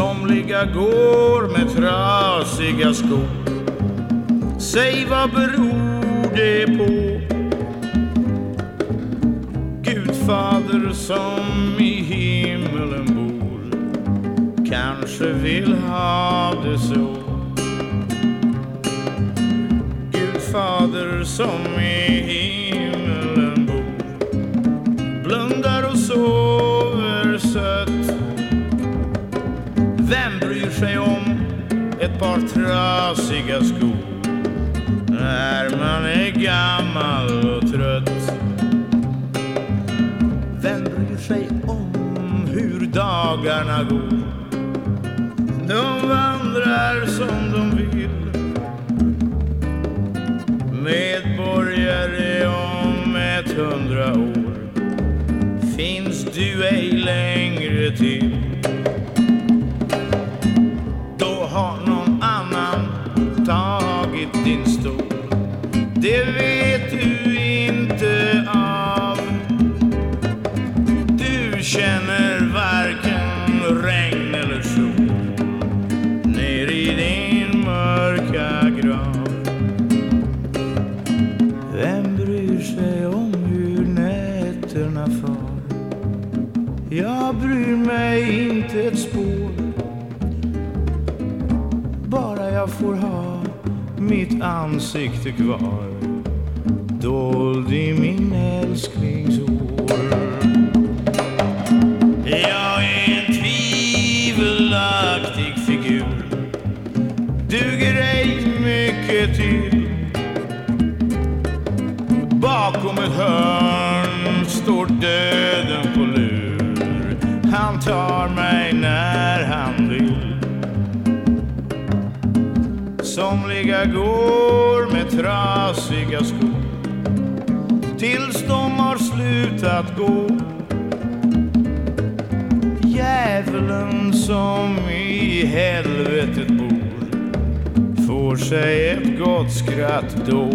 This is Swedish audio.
Somliga går med trasiga skor Säg vad beror det på? Gudfader som i himmelen bor kanske vill ha det så Gudfader som Vem bryr sig om ett par trasiga skor när man är gammal och trött. Vem bryr sig om hur dagarna går? De vandrar som de vill. Medborgare om ett hundra år finns du ej längre till. För. Jag bryr mig inte ett spår. Bara jag får ha mitt ansikte kvar dold i min älsklings hår. Jag är en tvivelaktig figur duger ej mycket till Bakom ett hörn står döden på lur Han tar mig när han vill Somliga går med trasiga skor tills de har slutat gå. Djävulen som i helvetet bor får sig ett gott skratt då.